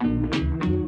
Música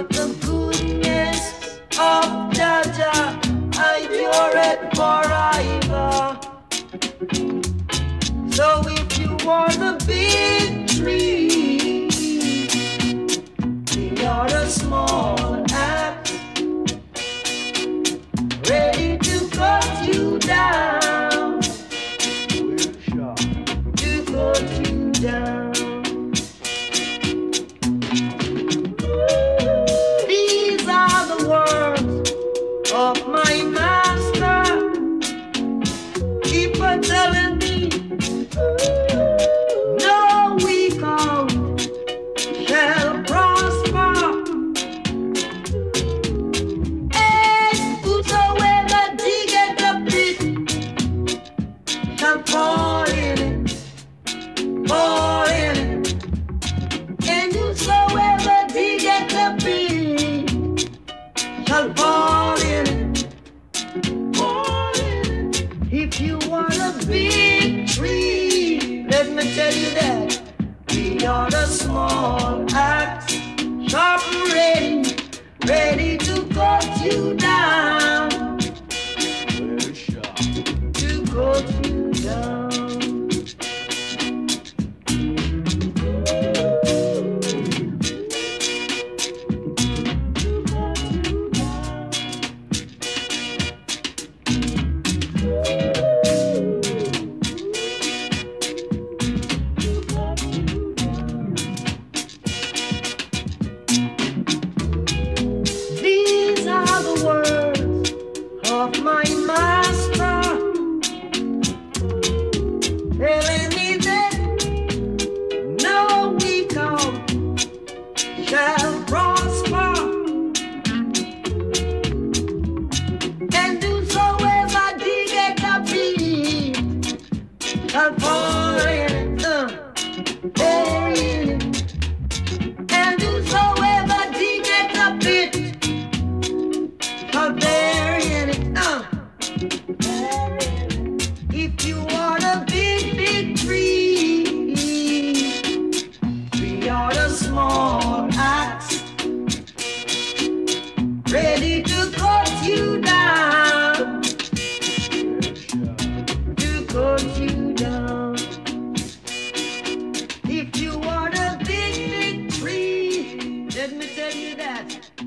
for the goodness of Jaja, I adore it forever. So if you wanna be I'm falling, falling. And the shall fall in it, fall. If you want a big tree, let me tell you that we are the small axe, sharp ready, ready to cut you down. now. tell you that.